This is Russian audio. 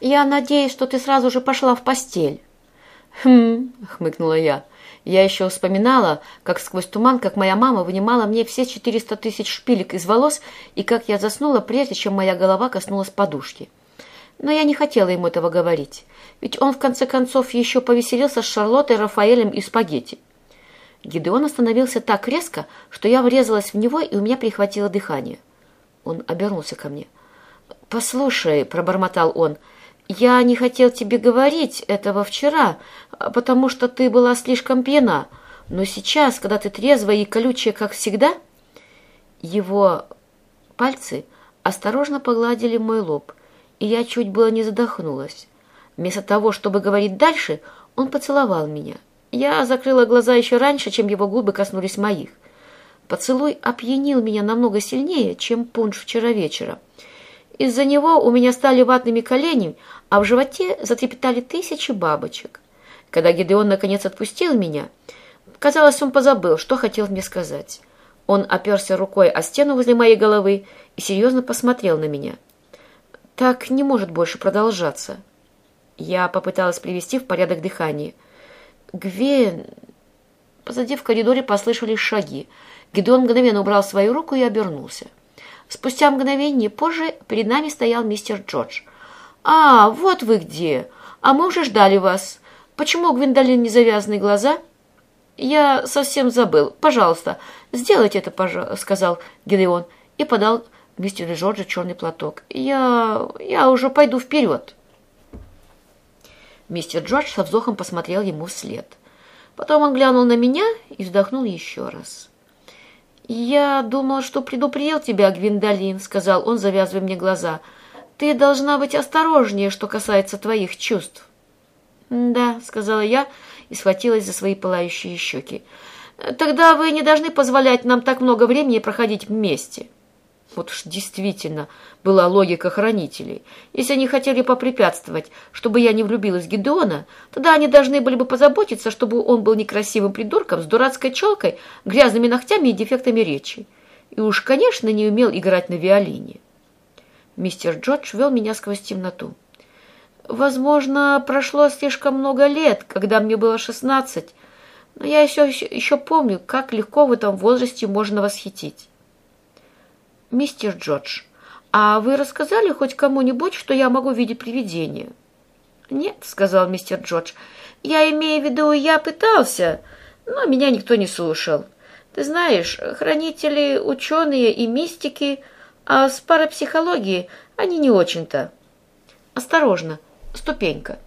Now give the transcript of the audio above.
Я надеюсь, что ты сразу же пошла в постель». «Хм», — хмыкнула я. Я еще вспоминала, как сквозь туман, как моя мама вынимала мне все 400 тысяч шпилек из волос и как я заснула, прежде чем моя голова коснулась подушки. Но я не хотела ему этого говорить, ведь он в конце концов еще повеселился с Шарлоттой, Рафаэлем и спагетти. Гидеон остановился так резко, что я врезалась в него, и у меня прихватило дыхание. Он обернулся ко мне. «Послушай», — пробормотал он, — «я не хотел тебе говорить этого вчера, потому что ты была слишком пьяна, но сейчас, когда ты трезвая и колючая, как всегда...» Его пальцы осторожно погладили мой лоб, и я чуть было не задохнулась. Вместо того, чтобы говорить дальше, он поцеловал меня — я закрыла глаза еще раньше, чем его губы коснулись моих. Поцелуй опьянил меня намного сильнее, чем пунш вчера вечером. Из-за него у меня стали ватными колени, а в животе затрепетали тысячи бабочек. Когда Гидеон наконец отпустил меня, казалось, он позабыл, что хотел мне сказать. Он оперся рукой о стену возле моей головы и серьезно посмотрел на меня. «Так не может больше продолжаться». Я попыталась привести в порядок дыхание – «Гвен...» Позади в коридоре послышались шаги. Гидеон мгновенно убрал свою руку и обернулся. Спустя мгновение позже перед нами стоял мистер Джордж. «А, вот вы где! А мы уже ждали вас. Почему у Гвиндолин не завязаны глаза?» «Я совсем забыл. Пожалуйста, сделайте это, пожалуйста», — сказал Гидеон и подал мистеру Джорджу черный платок. «Я... я уже пойду вперед». Мистер Джордж со вздохом посмотрел ему вслед. Потом он глянул на меня и вздохнул еще раз. «Я думал, что предупредил тебя, Гвиндолин», — сказал он, завязывая мне глаза. «Ты должна быть осторожнее, что касается твоих чувств». «Да», — сказала я и схватилась за свои пылающие щеки. «Тогда вы не должны позволять нам так много времени проходить вместе». Вот уж действительно была логика хранителей. Если они хотели попрепятствовать, чтобы я не влюбилась в Гедеона, тогда они должны были бы позаботиться, чтобы он был некрасивым придурком с дурацкой челкой, грязными ногтями и дефектами речи. И уж, конечно, не умел играть на виолине. Мистер Джордж вел меня сквозь темноту. Возможно, прошло слишком много лет, когда мне было шестнадцать, но я еще, еще помню, как легко в этом возрасте можно восхитить. «Мистер Джордж, а вы рассказали хоть кому-нибудь, что я могу видеть привидение?» «Нет», — сказал мистер Джордж, — «я имею в виду, я пытался, но меня никто не слушал. Ты знаешь, хранители, ученые и мистики, а с парапсихологией они не очень-то». «Осторожно, ступенька».